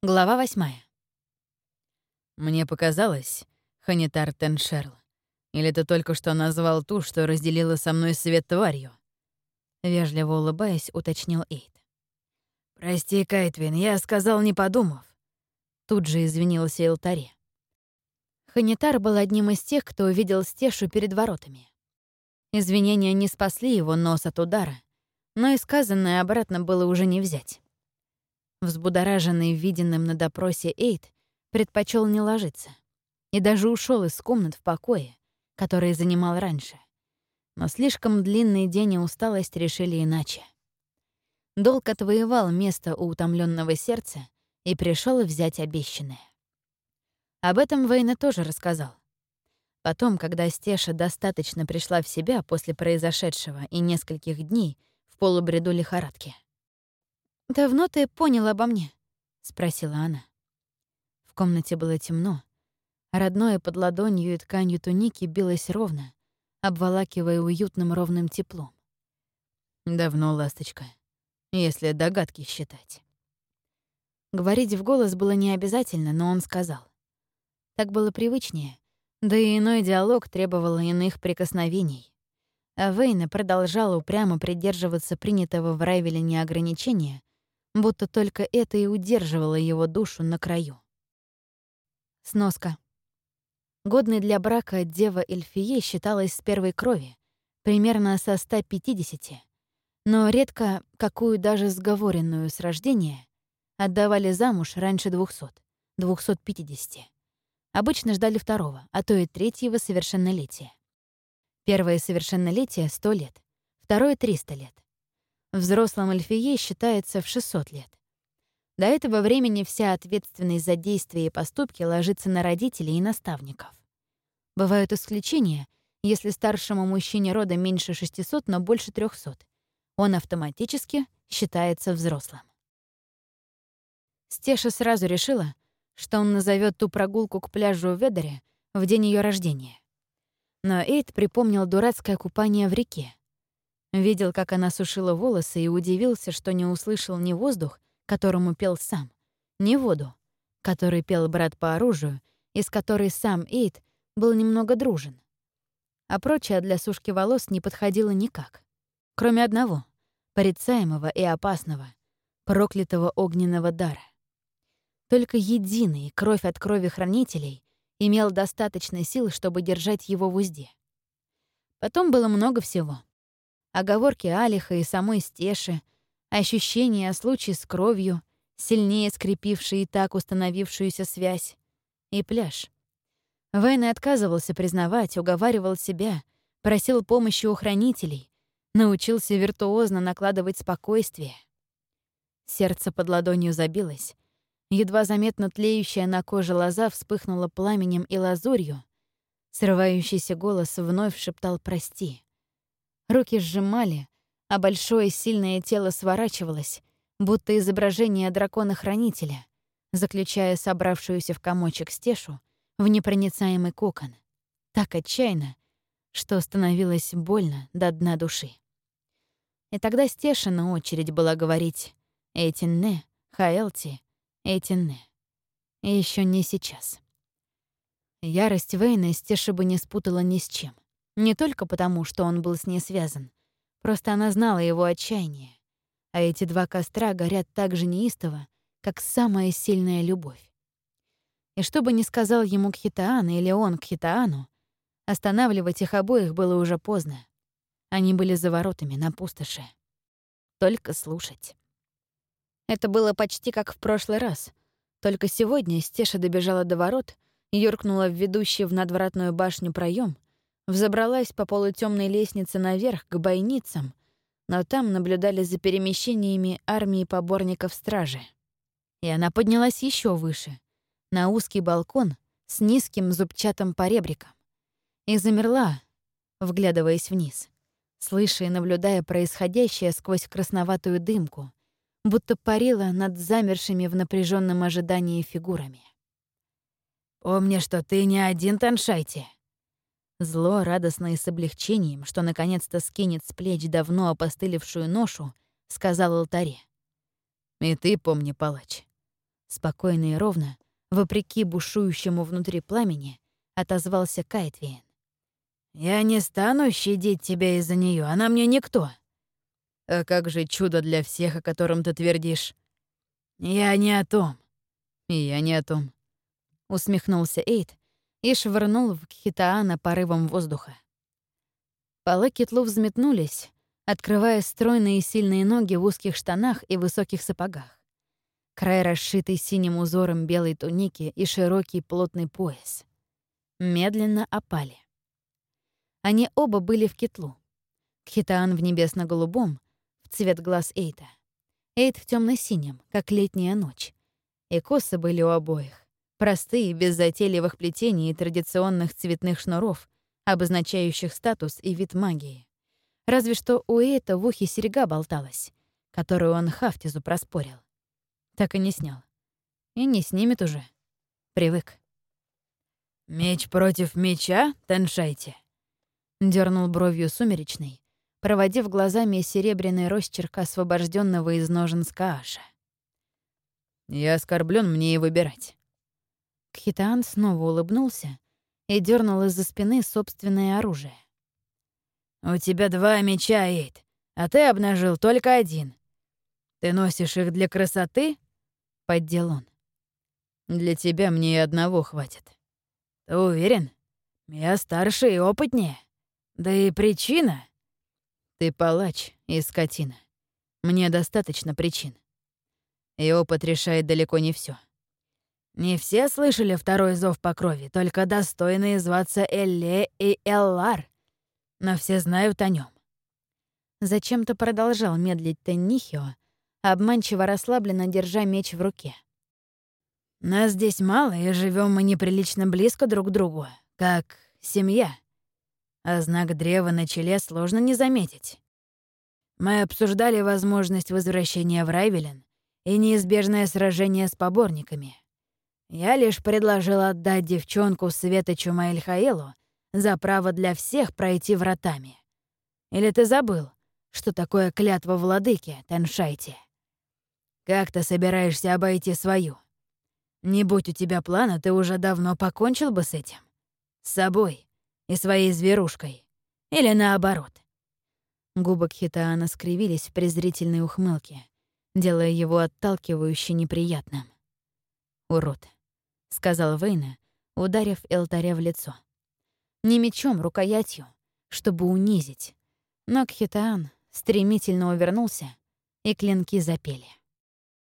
Глава восьмая. «Мне показалось, Ханитар Теншерл, или ты только что назвал ту, что разделила со мной свет тварью?» Вежливо улыбаясь, уточнил Эйд. «Прости, Кайтвин, я сказал, не подумав». Тут же извинился Элтаре. Ханитар был одним из тех, кто увидел Стешу перед воротами. Извинения не спасли его нос от удара, но и сказанное обратно было уже не взять. Взбудораженный виденным на допросе Эйд предпочел не ложиться и даже ушел из комнат в покое, который занимал раньше. Но слишком длинный день и усталость решили иначе. Долг отвоевал место у утомленного сердца и пришел взять обещанное. Об этом Вейна тоже рассказал. Потом, когда Стеша достаточно пришла в себя после произошедшего и нескольких дней в полубреду лихорадки. «Давно ты понял обо мне?» — спросила она. В комнате было темно. Родное под ладонью и тканью туники билось ровно, обволакивая уютным ровным теплом. «Давно, ласточка, если догадки считать». Говорить в голос было не обязательно, но он сказал. Так было привычнее, да и иной диалог требовал иных прикосновений. А Вейна продолжала упрямо придерживаться принятого в Райвеле ограничения, будто только это и удерживало его душу на краю. Сноска. Годной для брака дева Эльфие считалась с первой крови, примерно со 150, но редко какую даже сговоренную с рождения отдавали замуж раньше 200, 250. Обычно ждали второго, а то и третьего совершеннолетия. Первое совершеннолетие — 100 лет, второе — 300 лет. Взрослом эльфие считается в 600 лет. До этого времени вся ответственность за действия и поступки ложится на родителей и наставников. Бывают исключения, если старшему мужчине рода меньше 600, но больше 300. Он автоматически считается взрослым. Стеша сразу решила, что он назовет ту прогулку к пляжу в Ведере в день ее рождения. Но Эйд припомнил дурацкое купание в реке, Видел, как она сушила волосы, и удивился, что не услышал ни воздух, которому пел сам, ни воду, который пел брат по оружию, из которой сам Эйд был немного дружен. А прочее для сушки волос не подходило никак. Кроме одного — порицаемого и опасного, проклятого огненного дара. Только единый, кровь от крови хранителей, имел достаточно сил, чтобы держать его в узде. Потом было много всего — оговорки Алиха и самой Стеши, ощущения о случае с кровью, сильнее скрепившие и так установившуюся связь, и пляж. Вейн отказывался признавать, уговаривал себя, просил помощи у хранителей, научился виртуозно накладывать спокойствие. Сердце под ладонью забилось, едва заметно тлеющая на коже лоза вспыхнула пламенем и лазурью, срывающийся голос вновь шептал «прости». Руки сжимали, а большое сильное тело сворачивалось, будто изображение дракона-хранителя, заключая собравшуюся в комочек стешу в непроницаемый кокон. Так отчаянно, что становилось больно до дна души. И тогда Стеша на очередь была говорить «Эйтинне, Хаэлти, Эйтинне». И еще не сейчас. Ярость Вейна Стеша бы не спутала ни с чем — не только потому, что он был с ней связан. Просто она знала его отчаяние. А эти два костра горят так же неистово, как самая сильная любовь. И что бы ни сказал ему Кхитаан или он Кхитаану, останавливать их обоих было уже поздно. Они были за воротами на пустоши. Только слушать. Это было почти как в прошлый раз. Только сегодня Стеша добежала до ворот, юркнула в ведущий в надвратную башню проем Взобралась по полутемной лестнице наверх к бойницам, но там наблюдали за перемещениями армии поборников стражи. И она поднялась еще выше, на узкий балкон с низким зубчатым поребриком, и замерла, вглядываясь вниз, слыша и наблюдая происходящее сквозь красноватую дымку, будто парила над замершими в напряженном ожидании фигурами. «Помни, что ты не один, Таншайте!» Зло, радостное и с облегчением, что наконец-то скинет с плеч давно опостылевшую ношу, сказал алтаре. «И ты помни, палач, Спокойно и ровно, вопреки бушующему внутри пламени, отозвался Кайтвиен. «Я не стану щадить тебя из-за нее, она мне никто». «А как же чудо для всех, о котором ты твердишь?» «Я не о том». «И я не о том», — усмехнулся Эйд и швырнул в Кхитаана порывом воздуха. Полы Китлу взметнулись, открывая стройные и сильные ноги в узких штанах и высоких сапогах. Край расшитый синим узором белой туники и широкий плотный пояс. Медленно опали. Они оба были в Китлу. Кхитаан в небесно-голубом, в цвет глаз Эйта. Эйт в темно синем как летняя ночь. И косы были у обоих. Простые, без затейливых плетений и традиционных цветных шнуров, обозначающих статус и вид магии. Разве что у Эйта в ухе серега болталась, которую он Хафтизу проспорил. Так и не снял. И не снимет уже. Привык. «Меч против меча, Теншайте?» Дернул бровью сумеречный, проводив глазами серебряный росчерк освобожденного из ножен Скааша. «Я оскорблен мне и выбирать». Кхитаан снова улыбнулся и дернул из-за спины собственное оружие. «У тебя два меча, Эйд, а ты обнажил только один. Ты носишь их для красоты?» — поддел он. «Для тебя мне и одного хватит». «Ты уверен? Я старше и опытнее. Да и причина...» «Ты палач и скотина. Мне достаточно причин. И опыт решает далеко не все. Не все слышали второй зов по крови, только достойные зваться Элле и Эллар но все знают о нем. Зачем-то продолжал медлить Теннихио, обманчиво расслабленно держа меч в руке. «Нас здесь мало, и живем мы неприлично близко друг к другу, как семья. А знак древа на челе сложно не заметить. Мы обсуждали возможность возвращения в Райвелен и неизбежное сражение с поборниками. Я лишь предложил отдать девчонку Светочу Маэльхаэлу за право для всех пройти вратами. Или ты забыл, что такое клятва владыки, Теншайте? Как ты собираешься обойти свою? Не будь у тебя плана, ты уже давно покончил бы с этим. С собой и своей зверушкой. Или наоборот. Губы Кхитаана скривились в презрительной ухмылке, делая его отталкивающе неприятным. «Урод», — сказал Вейна, ударив Элтаря в лицо. Не мечом, рукоятью, чтобы унизить. Но Кхитаан стремительно увернулся, и клинки запели.